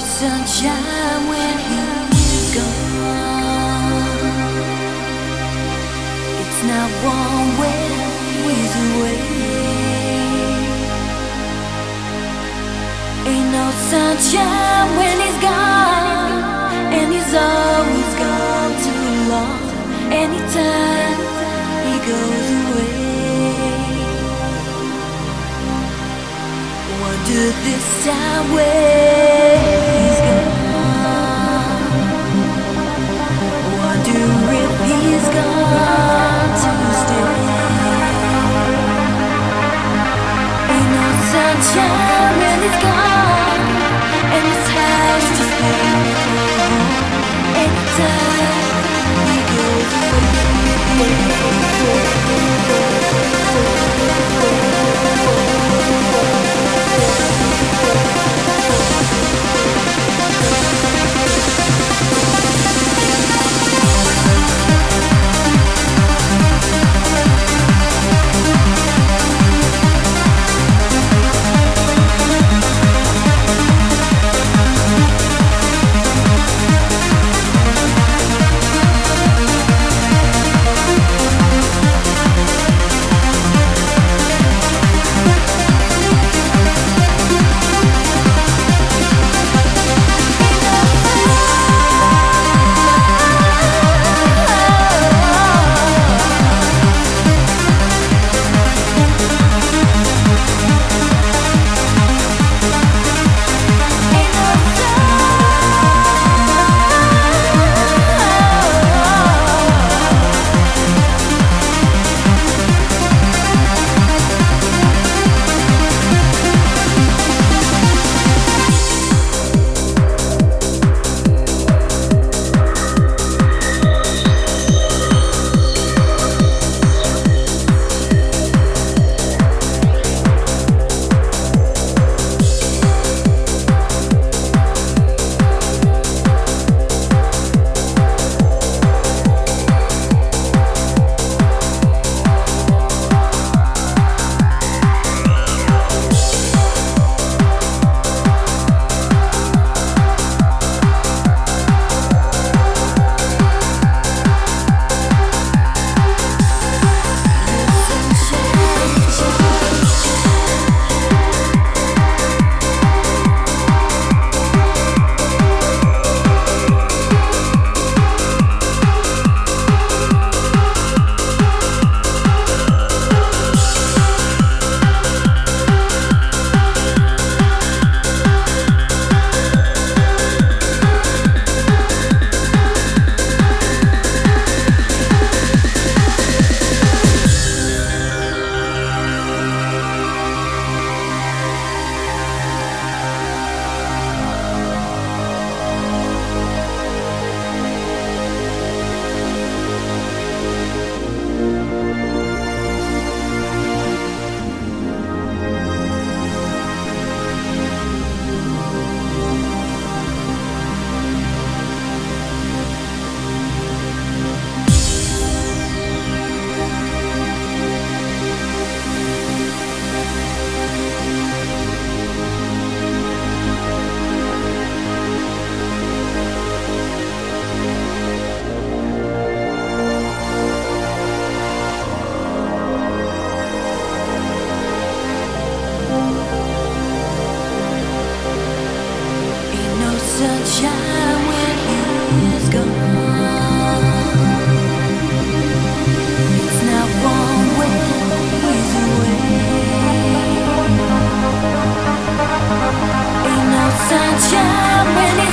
sunshine when he's gone. It's not warm away. Ain't no sunshine when he's gone, Wonder this time sunshine when he's gone. It's not one way away. No sunshine when.